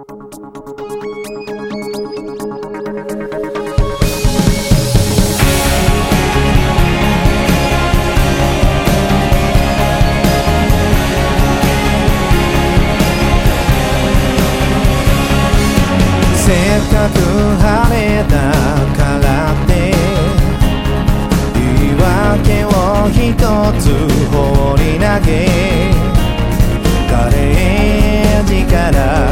せっかく晴れたからって言い訳を一つ放り投げ。カレージから